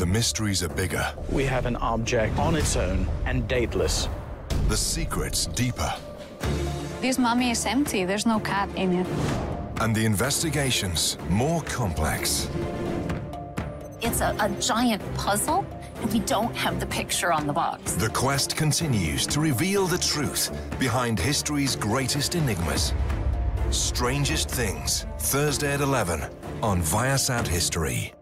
The mysteries are bigger, We have an object on its own and dateless. the secrets deeper, This mummy is empty. There's no cat in it. and the investigations more complex. It's a, a giant puzzle, and we don't have the picture on the box. The quest continues to reveal the truth behind history's greatest enigmas. Strangest Things, Thursday at 11 on Viasat History.